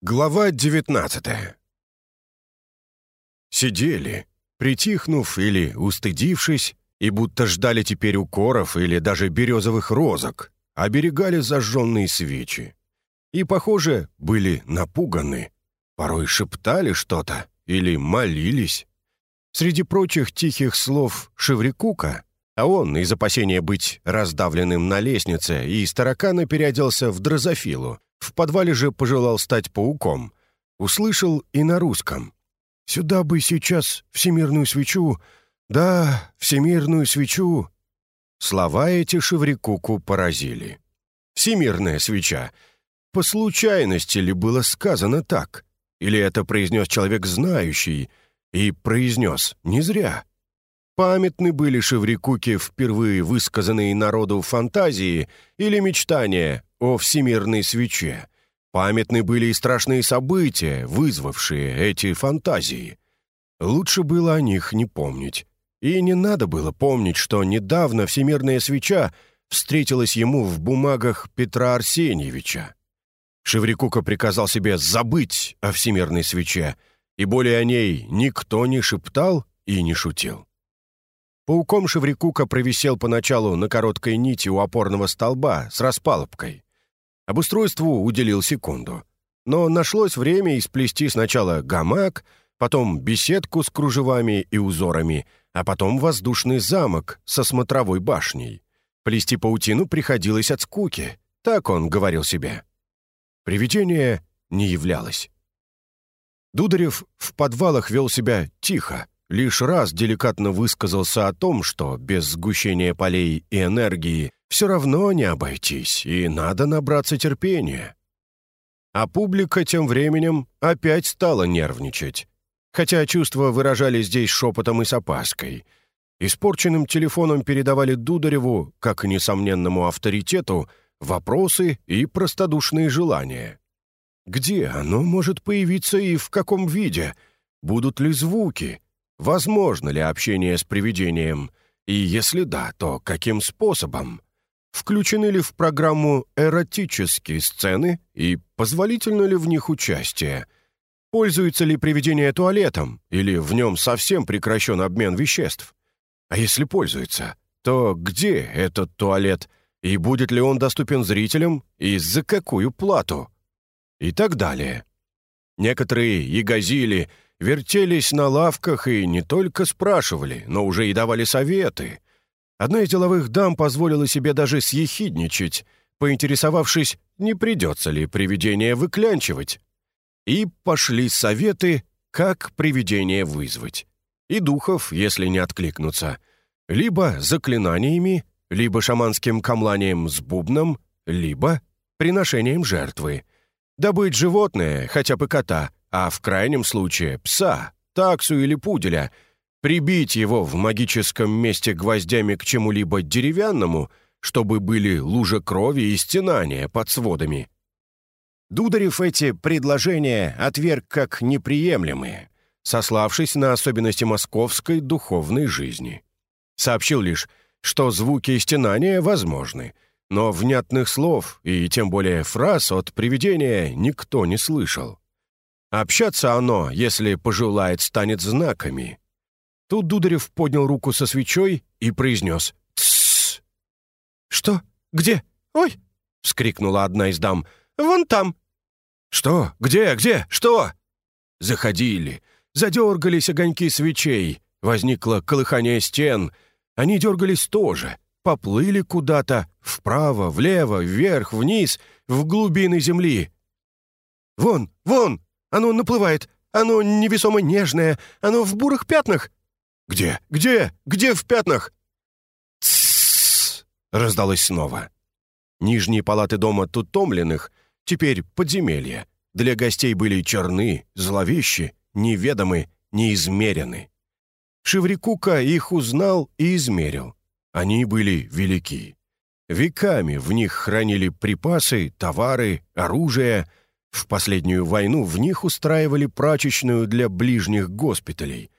Глава 19 Сидели, притихнув или устыдившись, и будто ждали теперь укоров или даже березовых розок, оберегали зажженные свечи. И, похоже, были напуганы. Порой шептали что-то или молились. Среди прочих тихих слов Шеврикука, а он, из опасения быть раздавленным на лестнице, и из таракана переоделся в дрозофилу, в подвале же пожелал стать пауком. Услышал и на русском. «Сюда бы сейчас всемирную свечу, да, всемирную свечу». Слова эти Шеврикуку поразили. «Всемирная свеча». По случайности ли было сказано так? Или это произнес человек знающий? И произнес не зря. Памятны были Шеврикуки впервые высказанные народу фантазии или мечтания о всемирной свече. Памятны были и страшные события, вызвавшие эти фантазии. Лучше было о них не помнить. И не надо было помнить, что недавно всемирная свеча встретилась ему в бумагах Петра Арсеньевича. Шеврикука приказал себе забыть о всемирной свече, и более о ней никто не шептал и не шутил. Пауком Шеврикука провисел поначалу на короткой нити у опорного столба с распалубкой. Обустройству уделил секунду. Но нашлось время исплести сначала гамак, потом беседку с кружевами и узорами, а потом воздушный замок со смотровой башней. Плести паутину приходилось от скуки, так он говорил себе. Привидение не являлось. Дударев в подвалах вел себя тихо, лишь раз деликатно высказался о том, что без сгущения полей и энергии все равно не обойтись, и надо набраться терпения. А публика тем временем опять стала нервничать. Хотя чувства выражали здесь шепотом и с опаской. Испорченным телефоном передавали Дудареву, как несомненному авторитету, вопросы и простодушные желания. Где оно может появиться и в каком виде? Будут ли звуки? Возможно ли общение с привидением? И если да, то каким способом? Включены ли в программу эротические сцены и позволительно ли в них участие? Пользуется ли привидение туалетом или в нем совсем прекращен обмен веществ? А если пользуется, то где этот туалет и будет ли он доступен зрителям и за какую плату? И так далее. Некоторые ягозили, вертелись на лавках и не только спрашивали, но уже и давали советы. Одна из деловых дам позволила себе даже съехидничать, поинтересовавшись, не придется ли привидение выклянчивать. И пошли советы, как привидение вызвать. И духов, если не откликнуться. Либо заклинаниями, либо шаманским камланием с бубном, либо приношением жертвы. Добыть животное, хотя бы кота, а в крайнем случае пса, таксу или пуделя — прибить его в магическом месте гвоздями к чему-либо деревянному, чтобы были лужа крови и стенания под сводами. Дударев эти предложения отверг как неприемлемые, сославшись на особенности московской духовной жизни. Сообщил лишь, что звуки и стенания возможны, но внятных слов и тем более фраз от привидения никто не слышал. Общаться оно, если пожелает, станет знаками, Тут Дударев поднял руку со свечой и произнес «Тссс». «Что? Где? Ой!» — вскрикнула одна из дам. «Вон там!» «Что? Где? Где? Что?» Заходили. Задергались огоньки свечей. Возникло колыхание стен. Они дергались тоже. Поплыли куда-то. Вправо, влево, вверх, вниз, в глубины земли. «Вон, вон! Оно наплывает! Оно невесомо нежное! Оно в бурых пятнах! «Где? Где? Где в пятнах?» «Тссс!» — раздалось снова. Нижние палаты дома Тутомленных, теперь подземелья, для гостей были черны, зловещи, неведомы, неизмерены. Шеврикука их узнал и измерил. Они были велики. Веками в них хранили припасы, товары, оружие. В последнюю войну в них устраивали прачечную для ближних госпиталей —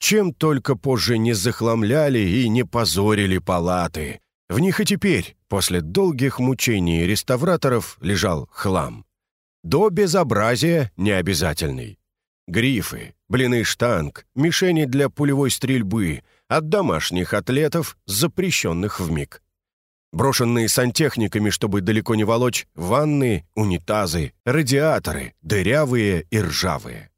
чем только позже не захламляли и не позорили палаты. В них и теперь, после долгих мучений реставраторов, лежал хлам. до безобразия необязательный. Грифы, блины штанг, мишени для пулевой стрельбы, от домашних атлетов, запрещенных в миг. Брошенные сантехниками, чтобы далеко не волочь, ванны, унитазы, радиаторы, дырявые и ржавые.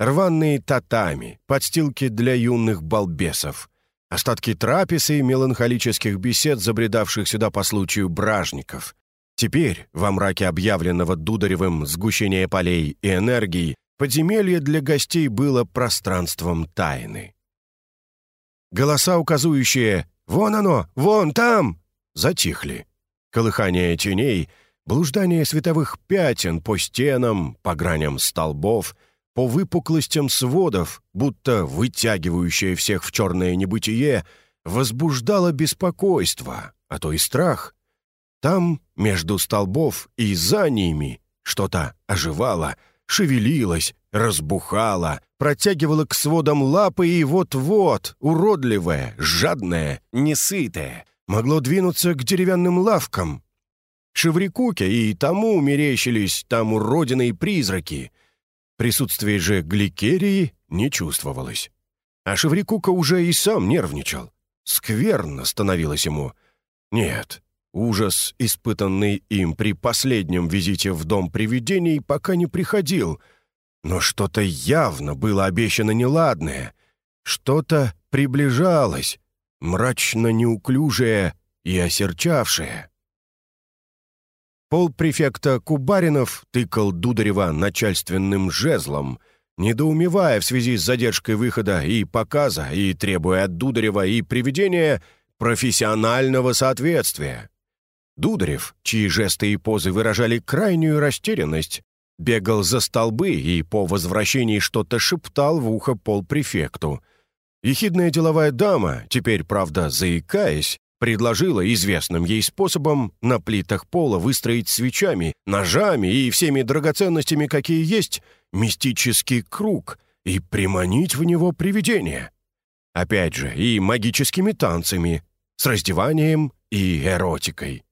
Рваные татами, подстилки для юных балбесов, остатки трапез и меланхолических бесед, забредавших сюда по случаю бражников. Теперь, во мраке объявленного Дударевым сгущения полей и энергии, подземелье для гостей было пространством тайны. Голоса, указывающие «Вон оно! Вон там!» Затихли. Колыхание теней, блуждание световых пятен по стенам, по граням столбов, по выпуклостям сводов, будто вытягивающее всех в черное небытие, возбуждало беспокойство, а то и страх. Там, между столбов и за ними, что-то оживало, шевелилось, разбухало, протягивало к сводам лапы и вот-вот, уродливое, жадное, несытое, могло двинуться к деревянным лавкам. Шеврикуке и тому мерещились там уродиные призраки. Присутствие же гликерии не чувствовалось. А Шеврикука уже и сам нервничал. Скверно становилось ему. Нет, ужас, испытанный им при последнем визите в дом привидений, пока не приходил. Но что-то явно было обещано неладное. Что-то приближалось, мрачно-неуклюжее и осерчавшее. Полпрефекта Кубаринов тыкал Дударева начальственным жезлом, недоумевая в связи с задержкой выхода и показа и требуя от Дударева и приведения профессионального соответствия. Дударев, чьи жесты и позы выражали крайнюю растерянность, бегал за столбы и по возвращении что-то шептал в ухо полпрефекту — Ехидная деловая дама, теперь, правда, заикаясь, предложила известным ей способом на плитах пола выстроить свечами, ножами и всеми драгоценностями, какие есть, мистический круг и приманить в него привидение. Опять же, и магическими танцами, с раздеванием и эротикой.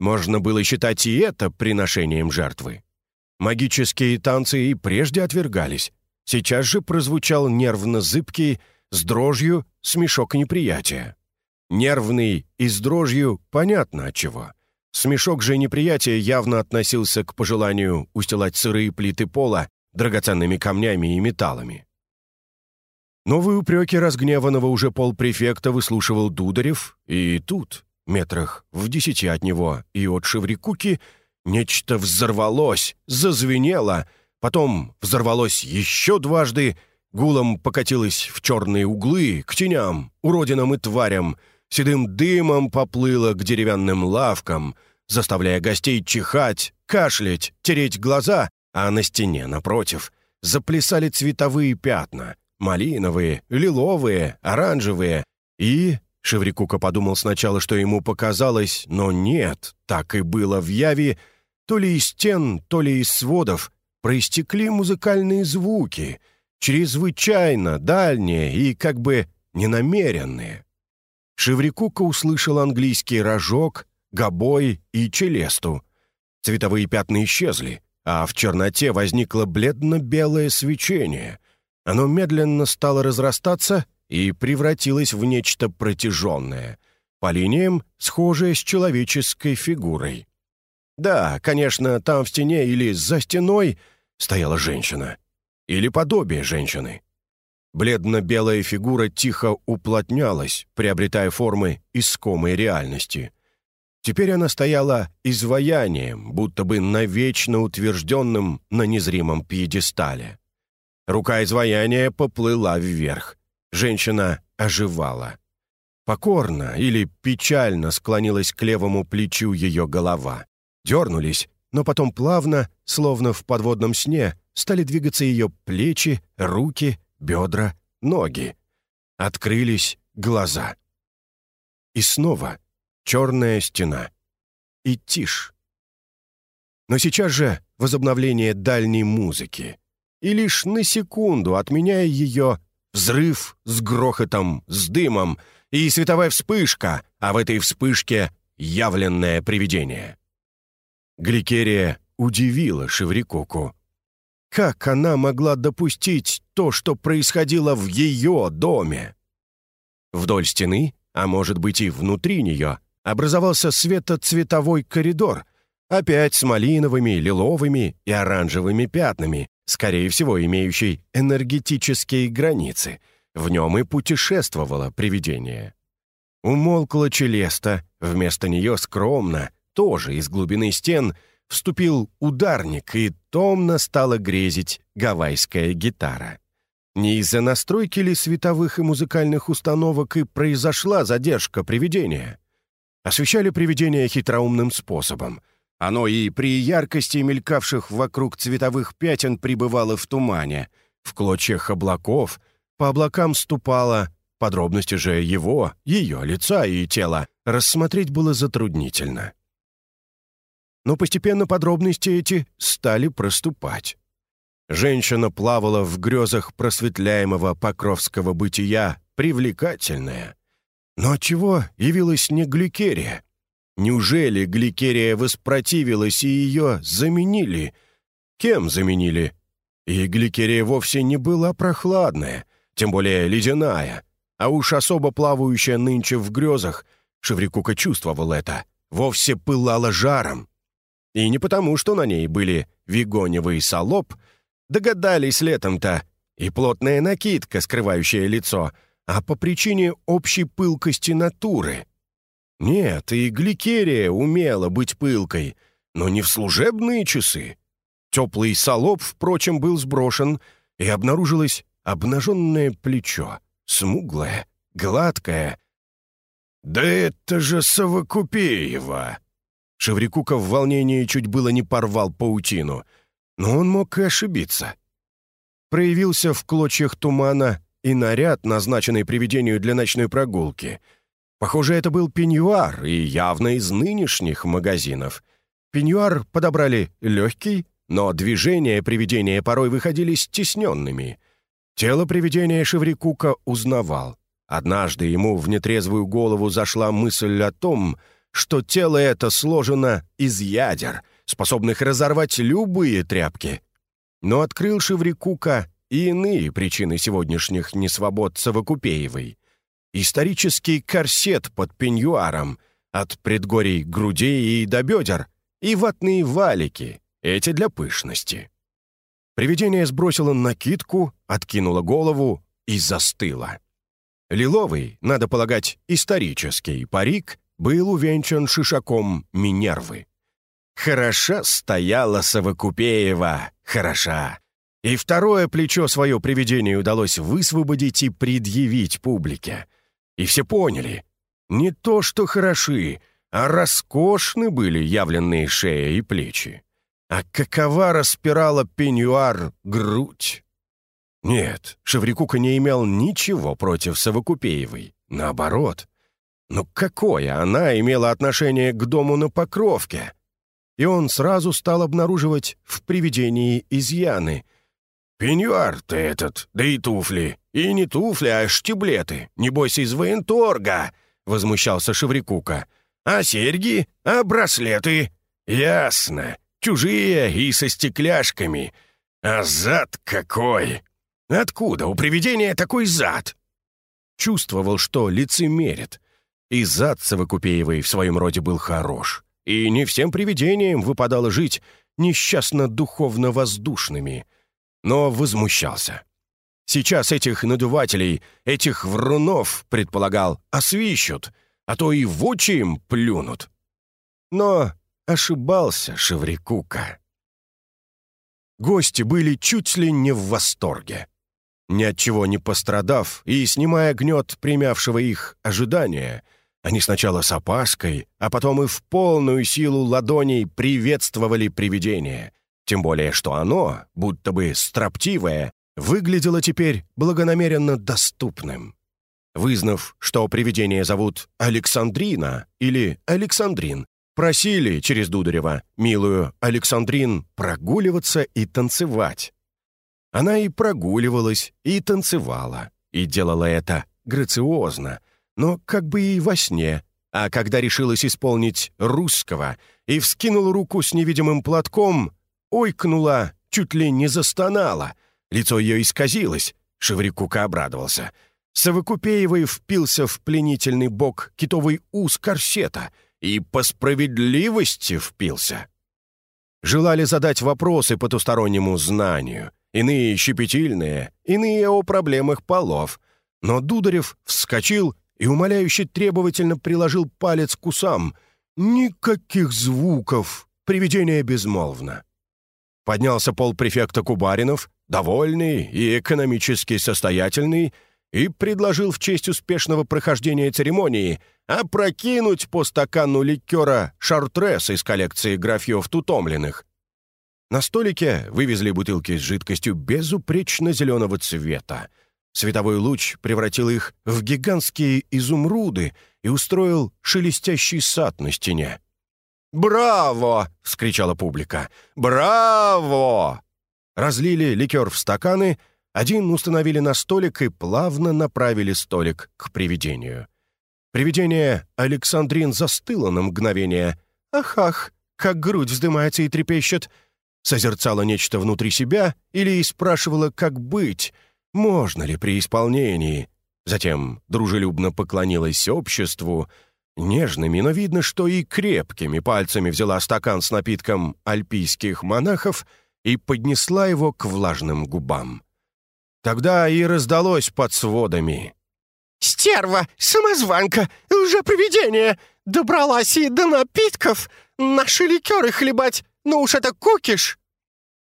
Можно было считать и это приношением жертвы. Магические танцы и прежде отвергались. Сейчас же прозвучал нервно-зыбкий с дрожью смешок неприятия. Нервный и с дрожью понятно от чего. Смешок же неприятия явно относился к пожеланию устилать сырые плиты пола драгоценными камнями и металлами. Новые упреки разгневанного уже полпрефекта выслушивал Дударев, и тут, метрах в десяти от него и от Шеврикуки, нечто взорвалось, зазвенело, потом взорвалось еще дважды — гулом покатилась в черные углы, к теням, уродинам и тварям, седым дымом поплыла к деревянным лавкам, заставляя гостей чихать, кашлять, тереть глаза, а на стене, напротив, заплясали цветовые пятна, малиновые, лиловые, оранжевые, и... Шеврикука подумал сначала, что ему показалось, но нет, так и было в яви, то ли из стен, то ли из сводов, проистекли музыкальные звуки — чрезвычайно дальние и как бы ненамеренные. Шеврикука услышал английский рожок, гобой и челесту. Цветовые пятна исчезли, а в черноте возникло бледно-белое свечение. Оно медленно стало разрастаться и превратилось в нечто протяженное, по линиям схожее с человеческой фигурой. Да, конечно, там в стене или за стеной стояла женщина или подобие женщины. Бледно-белая фигура тихо уплотнялась, приобретая формы искомой реальности. Теперь она стояла изваянием, будто бы навечно утвержденным на незримом пьедестале. Рука изваяния поплыла вверх. Женщина оживала. Покорно или печально склонилась к левому плечу ее голова. Дернулись, но потом плавно, словно в подводном сне, стали двигаться ее плечи, руки, бедра, ноги. Открылись глаза. И снова черная стена. И тишь. Но сейчас же возобновление дальней музыки. И лишь на секунду, отменяя ее, взрыв с грохотом, с дымом и световая вспышка, а в этой вспышке явленное привидение. Гликерия удивило Шеврикуку. Как она могла допустить то, что происходило в ее доме? Вдоль стены, а может быть и внутри нее, образовался светоцветовой коридор, опять с малиновыми, лиловыми и оранжевыми пятнами, скорее всего, имеющий энергетические границы. В нем и путешествовало привидение. Умолкла Челеста, вместо нее скромно, тоже из глубины стен, вступил ударник, и томно стала грезить гавайская гитара. Не из-за настройки ли световых и музыкальных установок и произошла задержка привидения? Освещали привидение хитроумным способом. Оно и при яркости мелькавших вокруг цветовых пятен пребывало в тумане, в клочьях облаков, по облакам ступало, подробности же его, ее лица и тела рассмотреть было затруднительно. Но постепенно подробности эти стали проступать. Женщина плавала в грезах просветляемого покровского бытия, привлекательная. Но чего явилась не гликерия? Неужели гликерия воспротивилась и ее заменили? Кем заменили? И гликерия вовсе не была прохладная, тем более ледяная, а уж особо плавающая нынче в грезах, Шеврикука чувствовал это, вовсе пылала жаром. И не потому, что на ней были вигоневый солоб, догадались летом-то, и плотная накидка, скрывающая лицо, а по причине общей пылкости натуры. Нет, и гликерия умела быть пылкой, но не в служебные часы. Теплый солоб, впрочем, был сброшен, и обнаружилось обнаженное плечо, смуглое, гладкое. «Да это же Совокупеева!» Шеврикука в волнении чуть было не порвал паутину, но он мог и ошибиться. Проявился в клочьях тумана и наряд, назначенный привидению для ночной прогулки. Похоже, это был пеньюар, и явно из нынешних магазинов. Пеньюар подобрали легкий, но движения привидения порой выходили стесненными. Тело привидения Шеврикука узнавал. Однажды ему в нетрезвую голову зашла мысль о том, что тело это сложено из ядер, способных разорвать любые тряпки. Но открыл Шеврикука и иные причины сегодняшних несвобод Совокупеевой. Исторический корсет под пеньюаром, от предгорий грудей и до бедер, и ватные валики, эти для пышности. Привидение сбросило накидку, откинуло голову и застыло. Лиловый, надо полагать, исторический парик был увенчан шишаком Минервы. Хороша стояла Совокупеева, хороша. И второе плечо свое привидение удалось высвободить и предъявить публике. И все поняли. Не то что хороши, а роскошны были явленные шея и плечи. А какова распирала пеньюар грудь? Нет, Шеврикука не имел ничего против Совокупеевой. Наоборот, но какое она имела отношение к дому на Покровке? И он сразу стал обнаруживать в привидении изъяны. «Пеньюар ты этот, да и туфли. И не туфли, а штиблеты. Небось, из военторга!» — возмущался Шеврикука. «А серьги? А браслеты?» «Ясно. Чужие и со стекляшками. А зад какой! Откуда у привидения такой зад?» Чувствовал, что лицемерит. И зад Совокупеевой в своем роде был хорош. И не всем привидениям выпадало жить несчастно-духовно-воздушными. Но возмущался. Сейчас этих надувателей, этих врунов, предполагал, освищут, а то и в очи им плюнут. Но ошибался Шеврикука. Гости были чуть ли не в восторге. Ни от чего не пострадав и снимая гнет примявшего их ожидания, они сначала с опаской, а потом и в полную силу ладоней приветствовали привидение. Тем более, что оно, будто бы строптивое, выглядело теперь благонамеренно доступным. Вызнав, что привидение зовут Александрина или Александрин, просили через Дударева, милую Александрин, прогуливаться и танцевать. Она и прогуливалась, и танцевала, и делала это грациозно — но как бы и во сне, а когда решилась исполнить русского и вскинула руку с невидимым платком, ойкнула, чуть ли не застонала. Лицо ее исказилось. Шеврикука обрадовался. Совокупеевой впился в пленительный бок китовый ус корсета и по справедливости впился. Желали задать вопросы потустороннему знанию, иные щепетильные, иные о проблемах полов. Но Дударев вскочил и умоляюще требовательно приложил палец к усам. Никаких звуков, привидение безмолвно. Поднялся полпрефекта Кубаринов, довольный и экономически состоятельный, и предложил в честь успешного прохождения церемонии опрокинуть по стакану ликера «Шартрес» из коллекции графьев Тутомленных. На столике вывезли бутылки с жидкостью безупречно зеленого цвета — Световой луч превратил их в гигантские изумруды и устроил шелестящий сад на стене. «Браво!» — вскричала публика. «Браво!» Разлили ликер в стаканы, один установили на столик и плавно направили столик к привидению. Привидение Александрин застыло на мгновение. «Ах-ах, как грудь вздымается и трепещет!» Созерцала нечто внутри себя или спрашивала, как быть — можно ли при исполнении. Затем дружелюбно поклонилась обществу, нежными, но видно, что и крепкими пальцами взяла стакан с напитком альпийских монахов и поднесла его к влажным губам. Тогда и раздалось под сводами. «Стерва! Самозванка! Лжепривидение! Добралась и до напитков! Наши ликеры хлебать! Ну уж это кукиш!»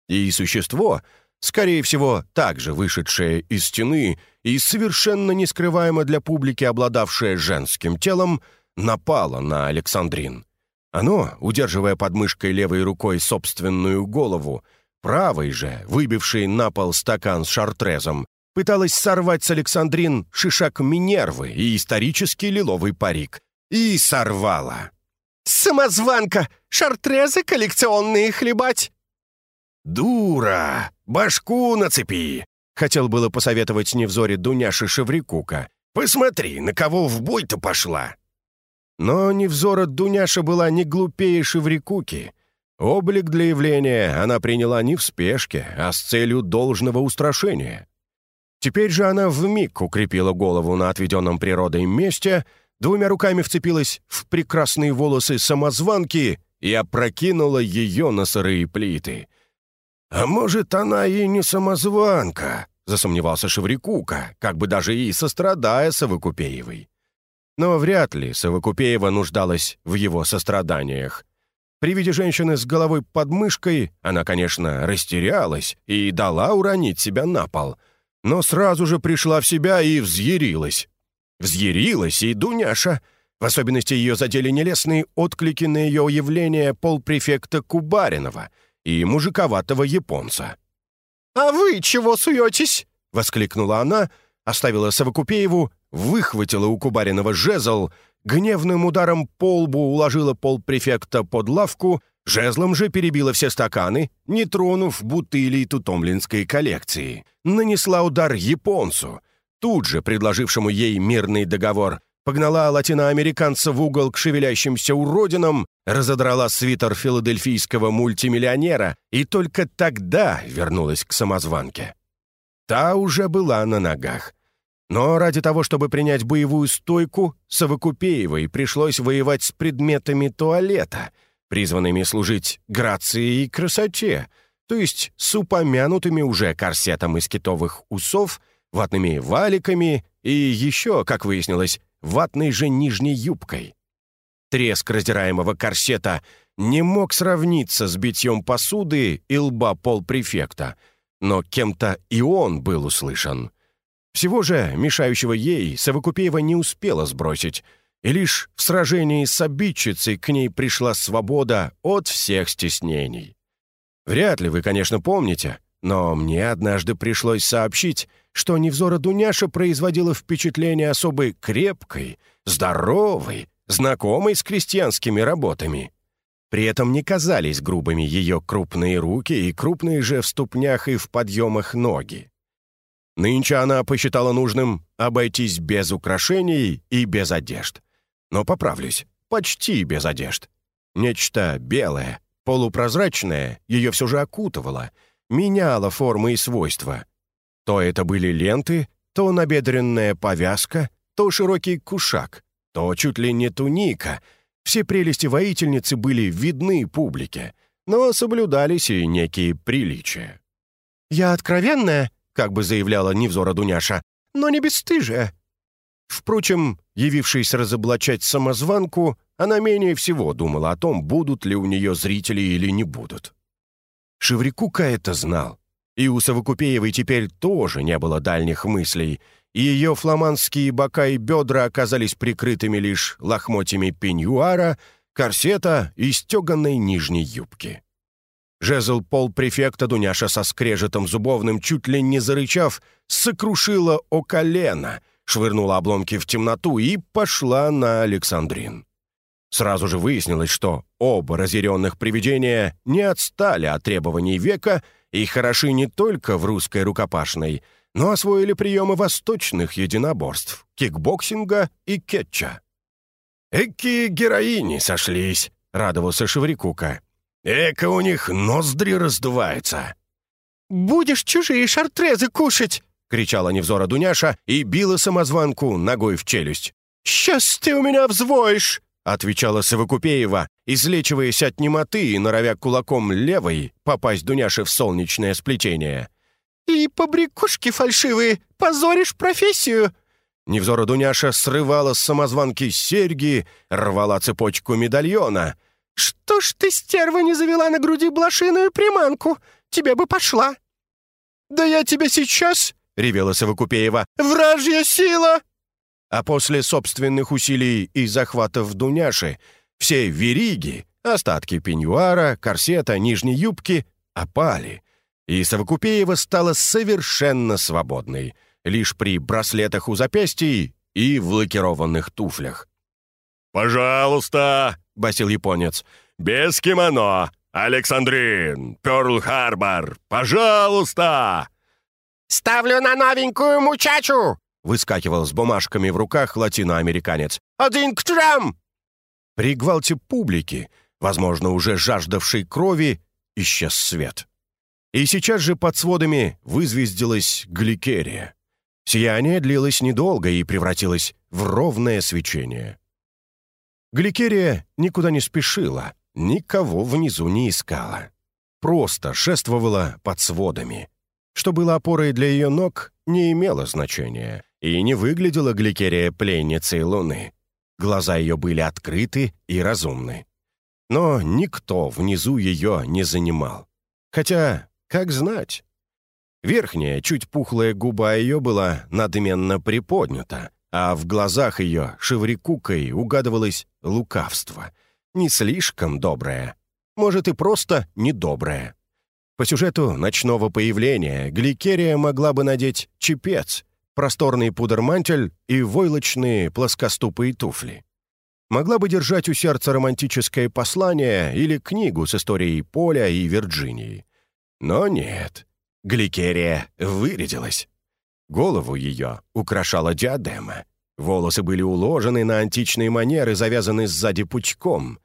И существо, скорее всего, также вышедшая из стены и совершенно не скрываемо для публики обладавшая женским телом, напала на Александрин. Оно, удерживая под мышкой левой рукой собственную голову, правой же, выбившей на пол стакан с шартрезом, пыталась сорвать с Александрин шишак Минервы и исторический лиловый парик. И сорвала. «Самозванка! Шартрезы коллекционные хлебать!» «Дура! Башку нацепи!» Хотел было посоветовать невзоре Дуняши Шеврикука. «Посмотри, на кого в бой-то пошла!» Но невзора Дуняша была не глупее Шеврикуки. Облик для явления она приняла не в спешке, а с целью должного устрашения. Теперь же она вмиг укрепила голову на отведенном природой месте, двумя руками вцепилась в прекрасные волосы самозванки и опрокинула ее на сырые плиты — «А может, она и не самозванка?» — засомневался Шеврикука, как бы даже и сострадая Совокупеевой. Но вряд ли Совокупеева нуждалась в его состраданиях. При виде женщины с головой под мышкой она, конечно, растерялась и дала уронить себя на пол, но сразу же пришла в себя и взъярилась. Взъярилась и Дуняша. В особенности ее задели нелестные отклики на ее явление полпрефекта Кубаринова — и мужиковатого японца. «А вы чего суетесь?» — воскликнула она, оставила Савокупееву, выхватила у Кубаринова жезл, гневным ударом по лбу уложила полпрефекта под лавку, жезлом же перебила все стаканы, не тронув бутыли тутомлинской коллекции. Нанесла удар японцу, тут же предложившему ей мирный договор — погнала латиноамериканца в угол к шевелящимся уродинам, разодрала свитер филадельфийского мультимиллионера и только тогда вернулась к самозванке. Та уже была на ногах. Но ради того, чтобы принять боевую стойку, Совокупеевой пришлось воевать с предметами туалета, призванными служить грации и красоте, то есть с упомянутыми уже корсетом из китовых усов, ватными валиками и еще, как выяснилось, ватной же нижней юбкой. Треск раздираемого корсета не мог сравниться с битьем посуды и лба полпрефекта, но кем-то и он был услышан. Всего же, мешающего ей, Совокупеева не успела сбросить, и лишь в сражении с обидчицей к ней пришла свобода от всех стеснений. Вряд ли вы, конечно, помните, но мне однажды пришлось сообщить, что невзора Дуняша производила впечатление особой крепкой, здоровой, знакомой с крестьянскими работами. При этом не казались грубыми ее крупные руки и крупные же в ступнях и в подъемах ноги. Нынче она посчитала нужным обойтись без украшений и без одежд. Но поправлюсь, почти без одежд. Нечто белое, полупрозрачное, ее все же окутывало, меняло формы и свойства. То это были ленты, то набедренная повязка, то широкий кушак, то чуть ли не туника. Все прелести воительницы были видны публике, но соблюдались и некие приличия. «Я откровенная», — как бы заявляла Невзора Дуняша, «но не бесстыжая». Впрочем, явившись разоблачать самозванку, она менее всего думала о том, будут ли у нее зрители или не будут. Шеврикука это знал. И у Совокупеевой теперь тоже не было дальних мыслей, и ее фламандские бока и бедра оказались прикрытыми лишь лохмотьями пеньюара, корсета и стеганной нижней юбки. Жезл пол-префекта Дуняша со скрежетом зубовным, чуть ли не зарычав, сокрушила о колено, швырнула обломки в темноту и пошла на Александрин. Сразу же выяснилось, что оба разъяренных привидения не отстали от требований века и хороши не только в русской рукопашной, но освоили приемы восточных единоборств, кикбоксинга и кетча. «Эки героини сошлись», — радовался Шеврикука. «Эка у них ноздри раздуваются». «Будешь чужие шартрезы кушать!» — кричала Невзора-Дуняша и била самозванку ногой в челюсть. «Сейчас ты у меня взвоешь!» — отвечала Совокупеева, излечиваясь от немоты и норовя кулаком левой попасть Дуняше в солнечное сплетение. «И побрякушки фальшивые, позоришь профессию!» Невзора Дуняша срывала с самозванки серьги, рвала цепочку медальона. «Что ж ты, стерва, не завела на груди блошиную приманку? Тебе бы пошла!» «Да я тебя сейчас!» — ревела Савокупеева. «Вражья сила!» А после собственных усилий и захватов Дуняши все вериги, остатки пеньюара, корсета, нижней юбки опали, и Савокупеева стала совершенно свободной, лишь при браслетах у запястий и в лакированных туфлях. «Пожалуйста!» — басил японец. «Без кимоно! Александрин! Пёрл-Харбор! Пожалуйста!» «Ставлю на новенькую мучачу!» — выскакивал с бумажками в руках латиноамериканец. «Один к трем!» При гвалте публики, возможно, уже жаждавшей крови, исчез свет. И сейчас же под сводами вызвездилась гликерия. Сияние длилось недолго и превратилось в ровное свечение. Гликерия никуда не спешила, никого внизу не искала. Просто шествовала под сводами. Что было опорой для ее ног, не имело значения, и не выглядела Гликерия пленницей Луны. Глаза ее были открыты и разумны. Но никто внизу ее не занимал. Хотя, как знать? Верхняя, чуть пухлая губа ее была надменно приподнята, а в глазах ее шеврикукой угадывалось лукавство. Не слишком доброе. Может, и просто недоброе. По сюжету ночного появления Гликерия могла бы надеть чепец, просторный пудермантель и войлочные плоскоступые туфли. Могла бы держать у сердца романтическое послание или книгу с историей Поля и Вирджинии. Но нет, Гликерия вырядилась. Голову ее украшала диадема. Волосы были уложены на античные манеры, завязаны сзади пучком.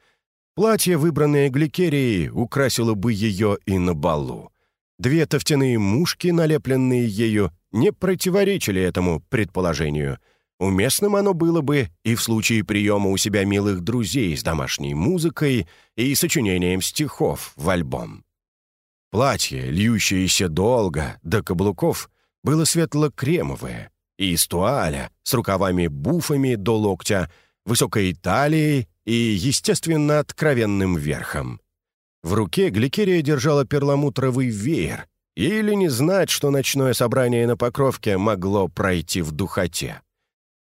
Платье, выбранное Гликерией, украсило бы ее и на балу. Две тофтяные мушки, налепленные ею, не противоречили этому предположению. Уместным оно было бы и в случае приема у себя милых друзей с домашней музыкой и сочинением стихов в альбом. Платье, льющееся долго, до каблуков, было светло-кремовое, и из туаля, с рукавами-буфами до локтя, высокой талией и, естественно, откровенным верхом. В руке Гликерия держала перламутровый веер, или не знать, что ночное собрание на Покровке могло пройти в духоте.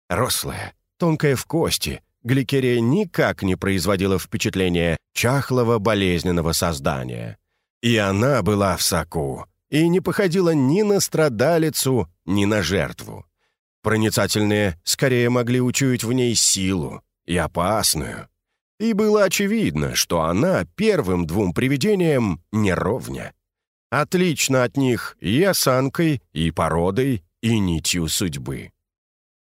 Рослая, тонкая в кости, Гликерия никак не производила впечатления чахлого болезненного создания. И она была в соку, и не походила ни на страдалицу, ни на жертву. Проницательные скорее могли учуять в ней силу, и опасную. И было очевидно, что она первым двум привидениям не ровня. Отлично от них и осанкой, и породой, и нитью судьбы.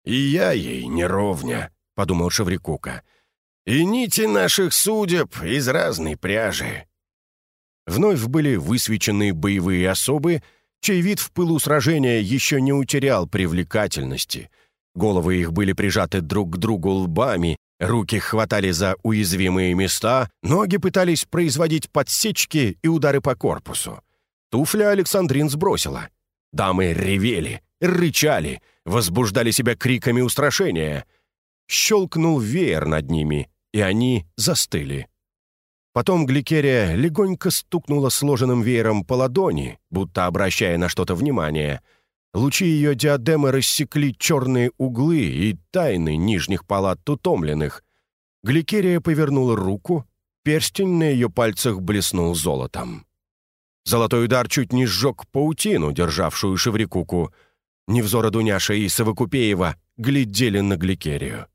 «И я ей не ровня», — подумал Шеврикука. «И нити наших судеб из разной пряжи». Вновь были высвечены боевые особы, чей вид в пылу сражения еще не утерял привлекательности. Головы их были прижаты друг к другу лбами, руки хватали за уязвимые места, ноги пытались производить подсечки и удары по корпусу. Туфля Александрин сбросила. Дамы ревели, рычали, возбуждали себя криками устрашения. Щелкнул веер над ними, и они застыли. Потом Гликерия легонько стукнула сложенным веером по ладони, будто обращая на что-то внимание. Лучи ее диадемы рассекли черные углы и тайны нижних палат утомленных. Гликерия повернула руку, перстень на ее пальцах блеснул золотом. Золотой удар чуть не сжег паутину, державшую Шеврикуку. Невзора Дуняша и Совокупеева глядели на Гликерию.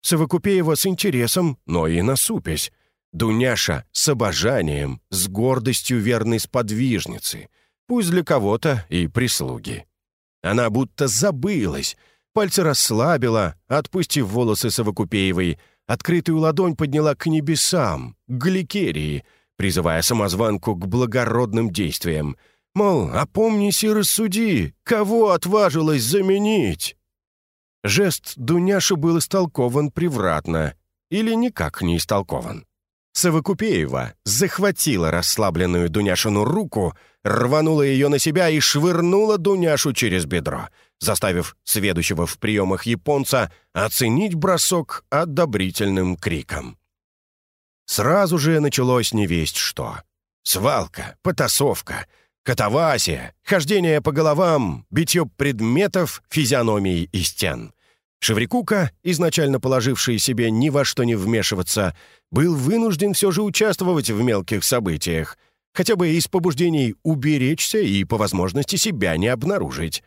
Совокупеева с интересом, но и насупясь. Дуняша с обожанием, с гордостью верной сподвижницы, пусть для кого-то и прислуги. Она будто забылась, пальцы расслабила, отпустив волосы Совокупеевой, открытую ладонь подняла к небесам, к Гликерии, призывая самозванку к благородным действиям. Мол, опомнись и рассуди, кого отважилась заменить? Жест Дуняши был истолкован превратно или никак не истолкован. Совокупеева захватила расслабленную Дуняшину руку, рванула ее на себя и швырнула Дуняшу через бедро, заставив сведущего в приемах японца оценить бросок одобрительным криком. Сразу же началось невесть что. Свалка, потасовка, катавасия, хождение по головам, битье предметов, физиономий и стен. Шеврикука, изначально положивший себе ни во что не вмешиваться, был вынужден все же участвовать в мелких событиях, хотя бы из побуждений уберечься и, по возможности, себя не обнаружить.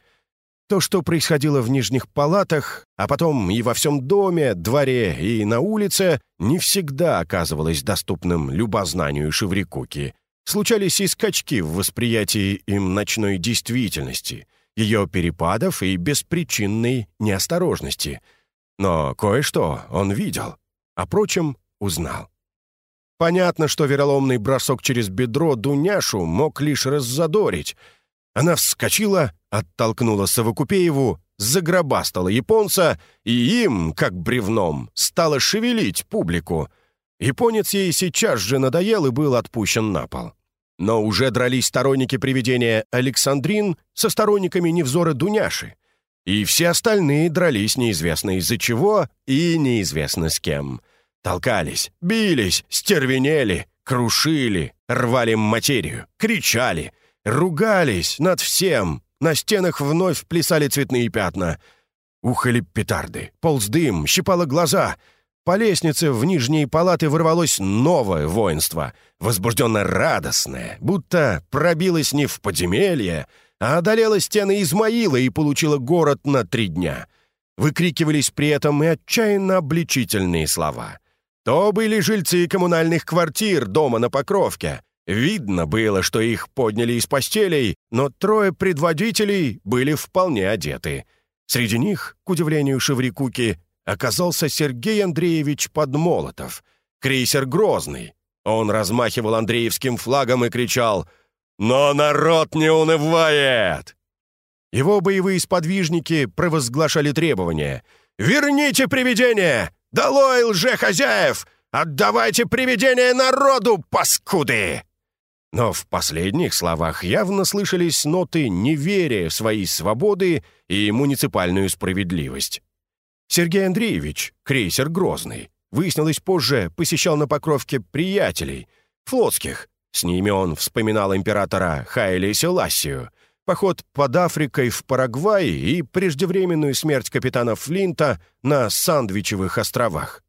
То, что происходило в нижних палатах, а потом и во всем доме, дворе и на улице, не всегда оказывалось доступным любознанию Шеврикуки. Случались и скачки в восприятии им ночной действительности — ее перепадов и беспричинной неосторожности. Но кое-что он видел, а прочим узнал. Понятно, что вероломный бросок через бедро Дуняшу мог лишь раззадорить. Она вскочила, оттолкнула Савокупееву, загробастала японца, и им, как бревном, стала шевелить публику. Японец ей сейчас же надоел и был отпущен на пол. Но уже дрались сторонники привидения Александрин со сторонниками невзора Дуняши. И все остальные дрались неизвестно из-за чего и неизвестно с кем. Толкались, бились, стервенели, крушили, рвали материю, кричали, ругались над всем. На стенах вновь плясали цветные пятна. Ухали петарды, полз дым, щипало глаза — по лестнице в нижние палаты ворвалось новое воинство, возбужденно радостное, будто пробилось не в подземелье, а одолело стены Измаила и получило город на три дня. Выкрикивались при этом и отчаянно обличительные слова. То были жильцы коммунальных квартир дома на Покровке. Видно было, что их подняли из постелей, но трое предводителей были вполне одеты. Среди них, к удивлению Шеврикуки, оказался Сергей Андреевич Подмолотов, крейсер «Грозный». Он размахивал Андреевским флагом и кричал «Но народ не унывает!» Его боевые сподвижники провозглашали требования «Верните привидение! Долой лже-хозяев! Отдавайте привидение народу, паскуды!» Но в последних словах явно слышались ноты неверия в свои свободы и муниципальную справедливость. Сергей Андреевич, крейсер «Грозный», выяснилось позже, посещал на Покровке приятелей, флотских. С ними он вспоминал императора Хайли Селассию, поход под Африкой в Парагвай и преждевременную смерть капитана Флинта на Сандвичевых островах.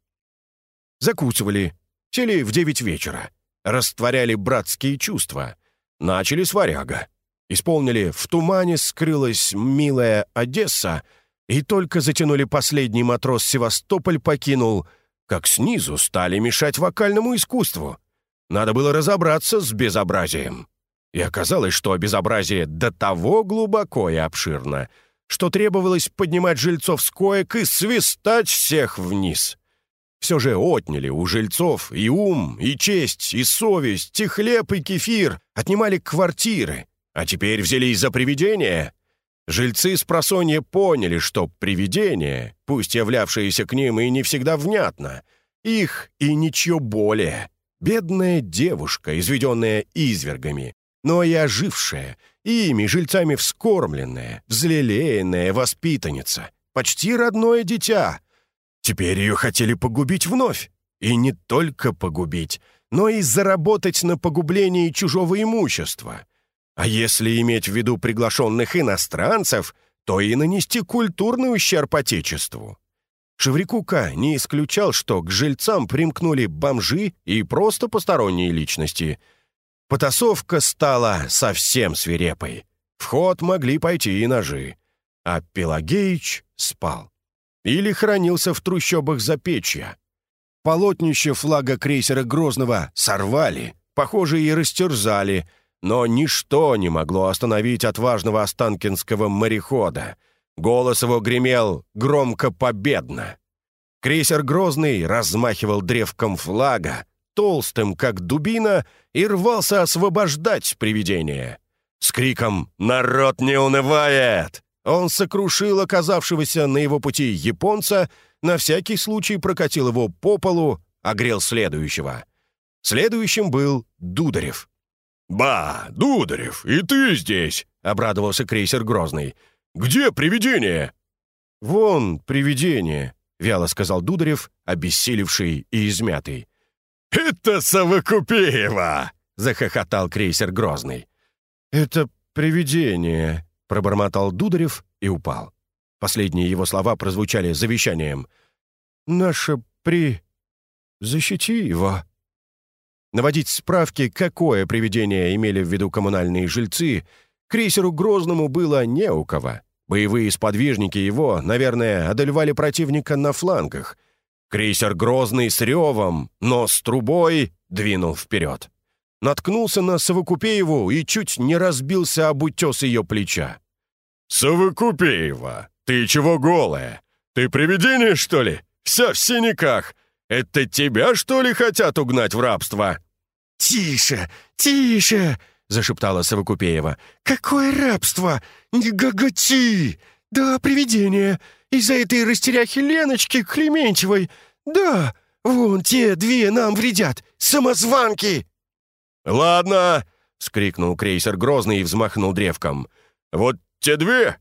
Закусывали, сели в девять вечера, растворяли братские чувства, начали с варяга. Исполнили «В тумане скрылась милая Одесса», и только затянули последний матрос Севастополь покинул, как снизу стали мешать вокальному искусству. Надо было разобраться с безобразием. И оказалось, что безобразие до того глубоко и обширно, что требовалось поднимать жильцов с коек и свистать всех вниз. Все же отняли у жильцов и ум, и честь, и совесть, и хлеб, и кефир, отнимали квартиры, а теперь взялись за привидения. Жильцы с просонья поняли, что привидение, пусть являвшееся к ним и не всегда внятно, их и ничего более. Бедная девушка, изведенная извергами, но и ожившая, ими, жильцами вскормленная, взлелеянная воспитанница, почти родное дитя. Теперь ее хотели погубить вновь. И не только погубить, но и заработать на погублении чужого имущества. А если иметь в виду приглашенных иностранцев, то и нанести культурный ущерб Отечеству. Шеврикука не исключал, что к жильцам примкнули бомжи и просто посторонние личности. Потасовка стала совсем свирепой. В ход могли пойти и ножи. А Пелагеич спал. Или хранился в трущобах Запечья. Полотнище флага крейсера Грозного сорвали, похоже, и растерзали, но ничто не могло остановить отважного останкинского морехода — Голос его гремел громко-победно. Крейсер «Грозный» размахивал древком флага, толстым, как дубина, и рвался освобождать привидение. С криком «Народ не унывает!» Он сокрушил оказавшегося на его пути японца, на всякий случай прокатил его по полу, огрел следующего. Следующим был Дударев. «Ба, Дударев, и ты здесь!» — обрадовался крейсер «Грозный». Где привидение?» «Вон привидение», — вяло сказал Дударев, обессилевший и измятый. «Это Совокупеева!» — захохотал крейсер Грозный. «Это привидение», — пробормотал Дударев и упал. Последние его слова прозвучали завещанием. «Наша при... защити его». Наводить справки, какое привидение имели в виду коммунальные жильцы, Крейсеру Грозному было не у кого. Боевые сподвижники его, наверное, одолевали противника на флангах. Крейсер Грозный с ревом, но с трубой двинул вперед. Наткнулся на Совокупееву и чуть не разбился об утес ее плеча. «Совокупеева, ты чего голая? Ты привидение, что ли? Вся в синяках. Это тебя, что ли, хотят угнать в рабство?» «Тише, тише!» зашептала Совокупеева. «Какое рабство! Не гоготи! Да, привидение! Из-за этой растеряхи Леночки Клементьевой! Да, вон те две нам вредят! Самозванки!» «Ладно!» — скрикнул крейсер Грозный и взмахнул древком. «Вот те две?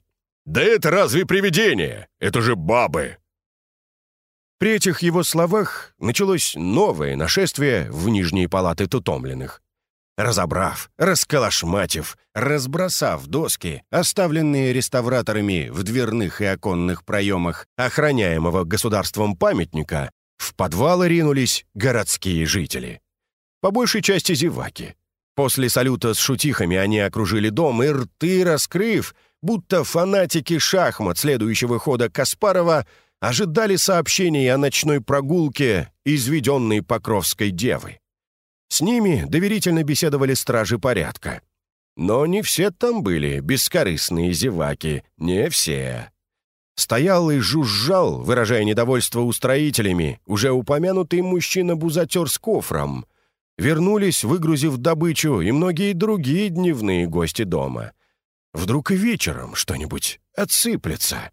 Да это разве привидение? Это же бабы!» При этих его словах началось новое нашествие в нижние палаты тутомленных. Разобрав, расколошматив, разбросав доски, оставленные реставраторами в дверных и оконных проемах охраняемого государством памятника, в подвалы ринулись городские жители. По большей части зеваки. После салюта с шутихами они окружили дом и рты раскрыв, будто фанатики шахмат следующего хода Каспарова ожидали сообщений о ночной прогулке, изведенной Покровской девы. С ними доверительно беседовали стражи порядка. Но не все там были бескорыстные зеваки, не все. Стоял и жужжал, выражая недовольство устроителями, уже упомянутый мужчина-бузатер с кофром. Вернулись, выгрузив добычу, и многие другие дневные гости дома. Вдруг и вечером что-нибудь отсыплется.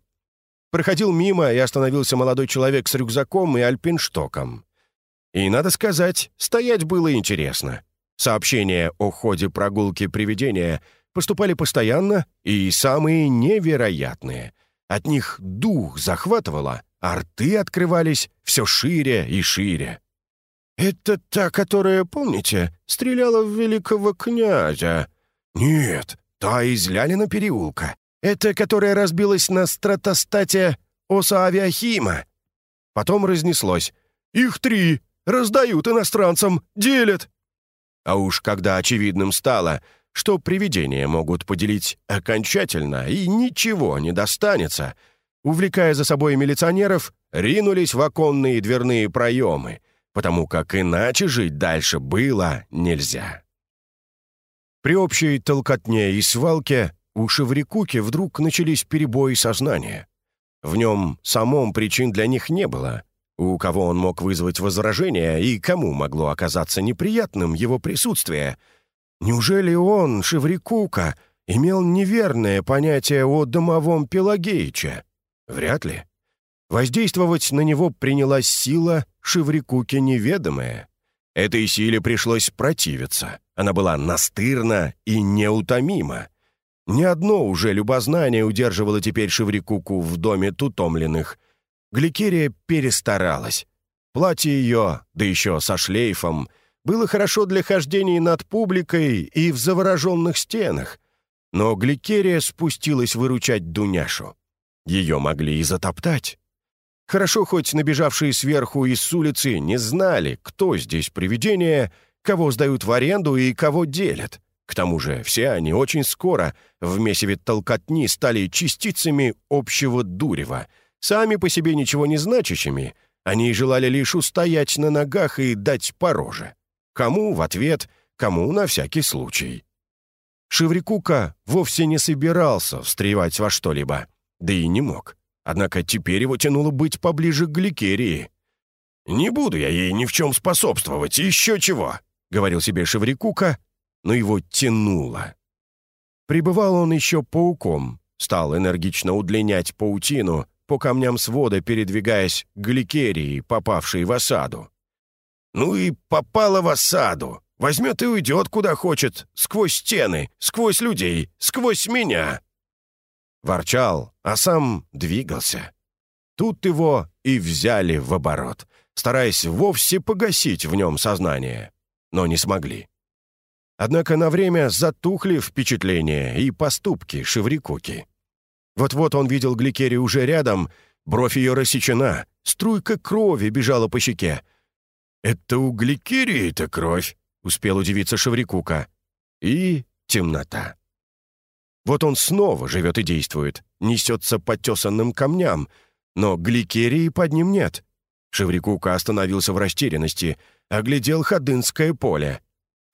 Проходил мимо и остановился молодой человек с рюкзаком и альпинштоком. И, надо сказать, стоять было интересно. Сообщения о ходе прогулки привидения поступали постоянно и самые невероятные. От них дух захватывало, а рты открывались все шире и шире. «Это та, которая, помните, стреляла в великого князя?» «Нет, та из Лялина переулка. Это, которая разбилась на стратостате Оса Авиахима». Потом разнеслось. «Их три, Раздают иностранцам, делят. А уж когда очевидным стало, что привидения могут поделить окончательно и ничего не достанется, увлекая за собой милиционеров, ринулись в оконные и дверные проемы, потому как иначе жить дальше было нельзя. При общей толкотне и свалке у Шеврикуки вдруг начались перебои сознания. В нем самом причин для них не было. У кого он мог вызвать возражения и кому могло оказаться неприятным его присутствие? Неужели он, Шеврикука, имел неверное понятие о домовом Пелагеиче? Вряд ли. Воздействовать на него принялась сила Шеврикуки неведомая. Этой силе пришлось противиться. Она была настырна и неутомима. Ни одно уже любознание удерживало теперь Шеврикуку в доме тутомленных. Гликерия перестаралась. Платье ее, да еще со шлейфом, было хорошо для хождений над публикой и в завороженных стенах. Но Гликерия спустилась выручать Дуняшу. Ее могли и затоптать. Хорошо, хоть набежавшие сверху и с улицы не знали, кто здесь привидение, кого сдают в аренду и кого делят. К тому же все они очень скоро в месиве толкотни стали частицами общего дурева, сами по себе ничего не значащими, они желали лишь устоять на ногах и дать пороже. Кому в ответ, кому на всякий случай. Шеврикука вовсе не собирался встревать во что-либо, да и не мог. Однако теперь его тянуло быть поближе к Гликерии. «Не буду я ей ни в чем способствовать, еще чего», — говорил себе Шеврикука, но его тянуло. Прибывал он еще пауком, стал энергично удлинять паутину, по камням свода передвигаясь к гликерии, попавшей в осаду. «Ну и попала в осаду! Возьмет и уйдет куда хочет, сквозь стены, сквозь людей, сквозь меня!» Ворчал, а сам двигался. Тут его и взяли в оборот, стараясь вовсе погасить в нем сознание, но не смогли. Однако на время затухли впечатления и поступки Шеврикуки. Вот-вот он видел Гликери уже рядом, бровь ее рассечена, струйка крови бежала по щеке. «Это у Гликерии-то кровь», — успел удивиться Шеврикука. И темнота. Вот он снова живет и действует, несется по тесанным камням, но Гликерии под ним нет. Шеврикука остановился в растерянности, оглядел Ходынское поле.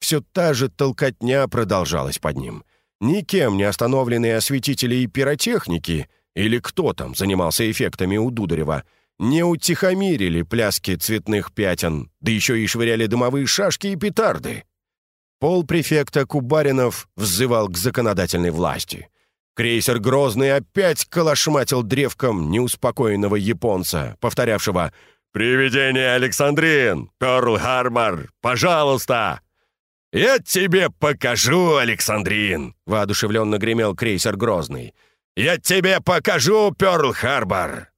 Все та же толкотня продолжалась под ним. Никем не остановленные осветители и пиротехники, или кто там занимался эффектами у Дударева, не утихомирили пляски цветных пятен, да еще и швыряли дымовые шашки и петарды. Пол префекта Кубаринов взывал к законодательной власти. Крейсер «Грозный» опять колошматил древком неуспокоенного японца, повторявшего «Привидение Александрин! Перл-Харбор! Пожалуйста!» «Я тебе покажу, Александрин!» — воодушевленно гремел крейсер «Грозный». «Я тебе покажу, Пёрл-Харбор!»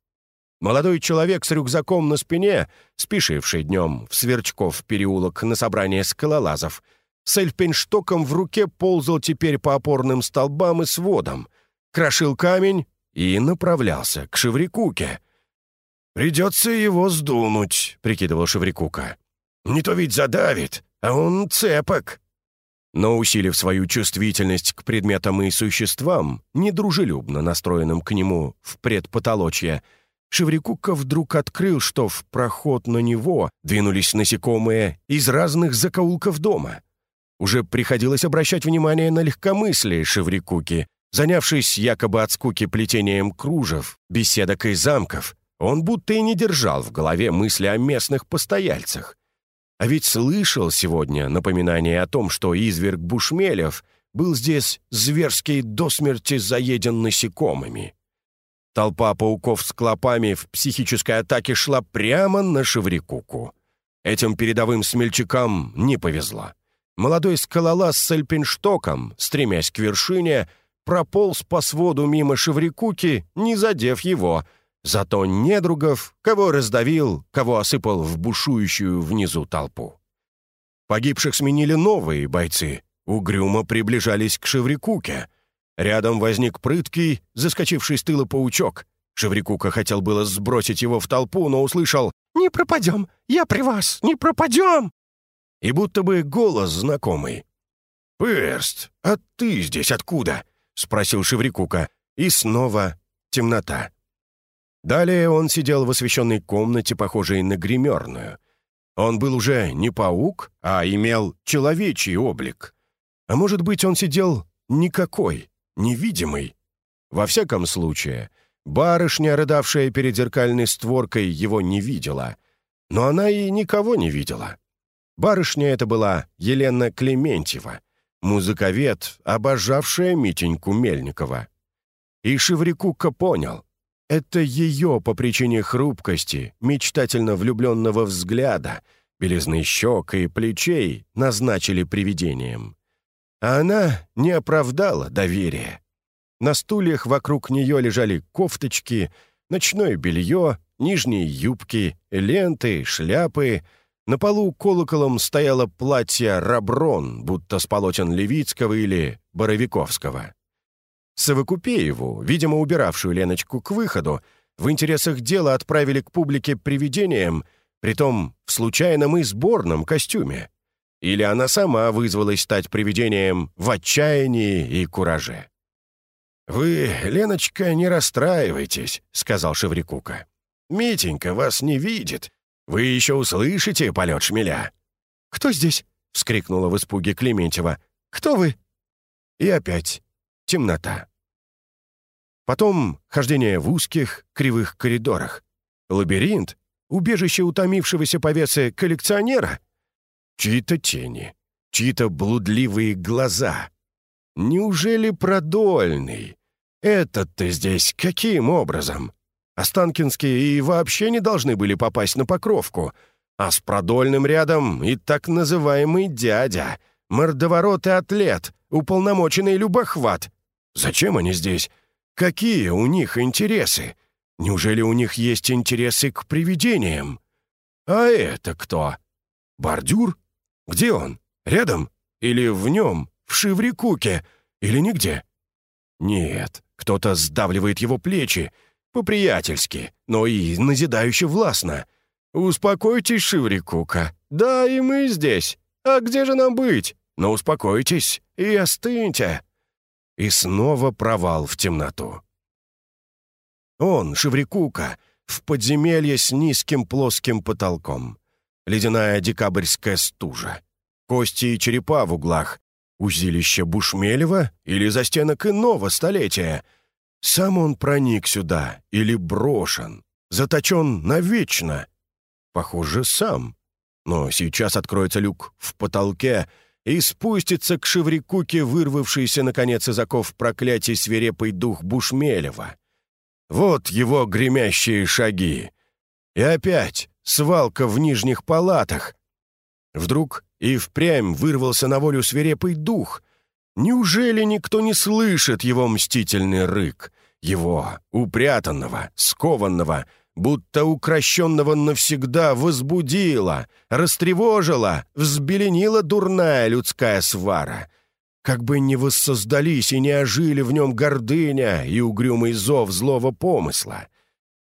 Молодой человек с рюкзаком на спине, спешивший днем в Сверчков переулок на собрание скалолазов, с эльпенштоком в руке ползал теперь по опорным столбам и сводам, крошил камень и направлялся к Шеврикуке. «Придется его сдунуть», — прикидывал Шеврикука. «Не то ведь задавит, а он цепок». Но, усилив свою чувствительность к предметам и существам, недружелюбно настроенным к нему в предпотолочье, Шеврикука вдруг открыл, что в проход на него двинулись насекомые из разных закоулков дома. Уже приходилось обращать внимание на легкомыслие Шеврикуки. Занявшись якобы от скуки плетением кружев, беседок и замков, он будто и не держал в голове мысли о местных постояльцах. А ведь слышал сегодня напоминание о том, что изверг Бушмелев был здесь зверски до смерти заеден насекомыми. Толпа пауков с клопами в психической атаке шла прямо на Шеврикуку. Этим передовым смельчакам не повезло. Молодой скалолаз с альпинштоком, стремясь к вершине, прополз по своду мимо Шеврикуки, не задев его — Зато недругов, кого раздавил, кого осыпал в бушующую внизу толпу. Погибших сменили новые бойцы, угрюмо приближались к Шеврикуке. Рядом возник прыткий, заскочивший с тыла паучок. Шеврикука хотел было сбросить его в толпу, но услышал «Не пропадем! Я при вас! Не пропадем!» И будто бы голос знакомый. «Перст, а ты здесь откуда?» — спросил Шеврикука. И снова темнота. Далее он сидел в освещенной комнате, похожей на гримерную. Он был уже не паук, а имел человечий облик. А может быть, он сидел никакой, невидимый. Во всяком случае, барышня, рыдавшая перед зеркальной створкой, его не видела. Но она и никого не видела. Барышня это была Елена Клементьева, музыковед, обожавшая Митеньку Мельникова. И Шеврикука понял, это ее по причине хрупкости, мечтательно влюбленного взгляда, белизны щек и плечей назначили привидением. А она не оправдала доверия. На стульях вокруг нее лежали кофточки, ночное белье, нижние юбки, ленты, шляпы. На полу колоколом стояло платье «Раброн», будто с полотен Левицкого или Боровиковского. Совокупееву, видимо, убиравшую Леночку к выходу, в интересах дела отправили к публике привидением, притом в случайном и сборном костюме. Или она сама вызвалась стать привидением в отчаянии и кураже. «Вы, Леночка, не расстраивайтесь», — сказал Шеврикука. «Митенька вас не видит. Вы еще услышите полет шмеля». «Кто здесь?» — вскрикнула в испуге Клементьева. «Кто вы?» И опять темнота. Потом хождение в узких, кривых коридорах. Лабиринт, убежище утомившегося повесы коллекционера. Чьи-то тени, чьи-то блудливые глаза. Неужели продольный? Этот-то здесь каким образом? Останкинские и вообще не должны были попасть на покровку, а с продольным рядом и так называемый дядя, мордоворот и атлет, уполномоченный любохват. Зачем они здесь? Какие у них интересы? Неужели у них есть интересы к привидениям? А это кто? Бордюр? Где он? Рядом? Или в нем, в Шеврикуке? Или нигде? Нет, кто-то сдавливает его плечи, по-приятельски, но и назидающе властно. «Успокойтесь, Шеврикука. Да, и мы здесь. А где же нам быть? Но успокойтесь и остыньте». И снова провал в темноту. Он, Шеврикука, в подземелье с низким плоским потолком. Ледяная декабрьская стужа. Кости и черепа в углах, Узилище Бушмелева или застенок иного столетия? Сам он проник сюда или брошен, заточен навечно? Похоже, сам. Но сейчас откроется люк в потолке и спустится к Шеврикуке вырвавшийся, наконец, из оков проклятий свирепый дух Бушмелева. Вот его гремящие шаги. И опять свалка в нижних палатах. Вдруг и впрямь вырвался на волю свирепый дух. Неужели никто не слышит его мстительный рык? Его, упрятанного, скованного, будто укращенного навсегда, возбудила, растревожила, взбеленила дурная людская свара. Как бы не воссоздались и не ожили в нем гордыня и угрюмый зов злого помысла.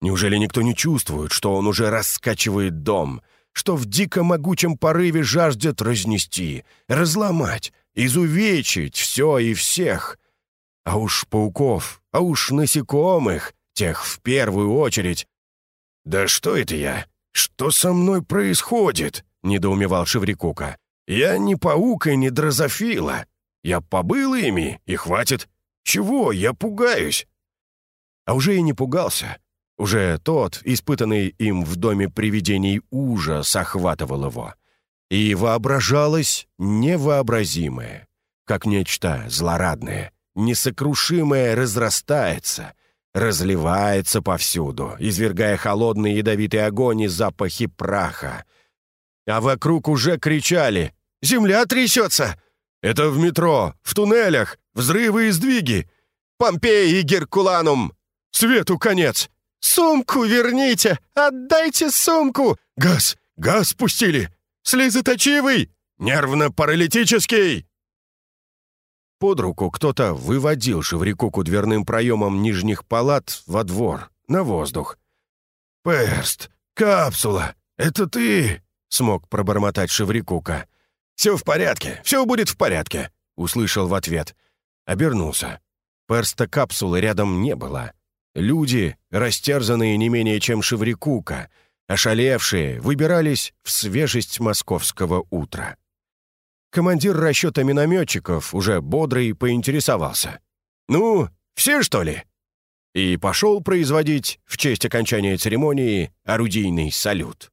Неужели никто не чувствует, что он уже раскачивает дом — что в диком могучем порыве жаждет разнести, разломать, изувечить все и всех. А уж пауков, а уж насекомых, тех в первую очередь. «Да что это я? Что со мной происходит?» — недоумевал Шеврикука. «Я не паук и не дрозофила. Я побыл ими, и хватит. Чего я пугаюсь?» А уже и не пугался. Уже тот, испытанный им в доме привидений ужас, охватывал его. И воображалось невообразимое, как нечто злорадное, несокрушимое разрастается, разливается повсюду, извергая холодный ядовитый огонь и запахи праха. А вокруг уже кричали «Земля трясется!» «Это в метро, в туннелях, взрывы и сдвиги! Помпеи и Геркуланум! Свету конец!» «Сумку верните! Отдайте сумку!» «Газ! Газ пустили! Слезоточивый! Нервно-паралитический!» Под руку кто-то выводил Шеврикуку дверным проемом нижних палат во двор, на воздух. «Перст! Капсула! Это ты!» — смог пробормотать Шеврикука. «Все в порядке, все будет в порядке!» — услышал в ответ. Обернулся. Перста капсулы рядом не было. Люди, растерзанные не менее чем Шеврикука, ошалевшие, выбирались в свежесть московского утра. Командир расчета минометчиков, уже бодрый, поинтересовался. Ну, все, что ли?» И пошел производить в честь окончания церемонии орудийный салют.